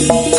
Oh,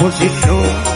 posição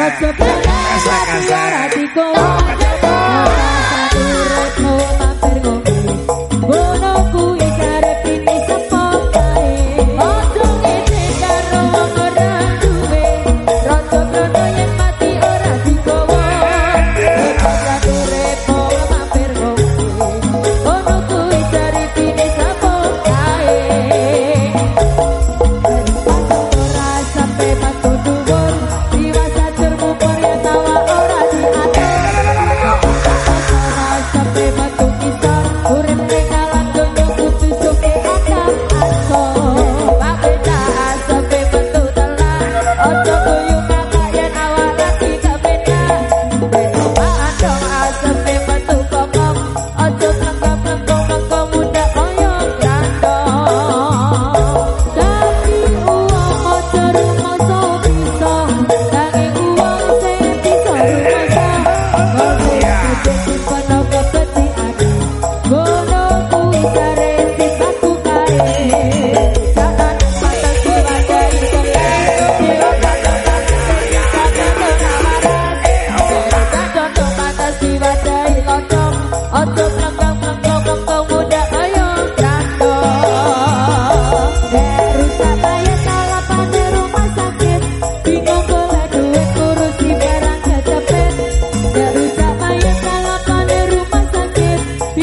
Você precisa de ti como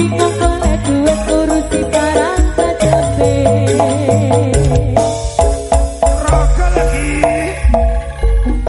Thank you.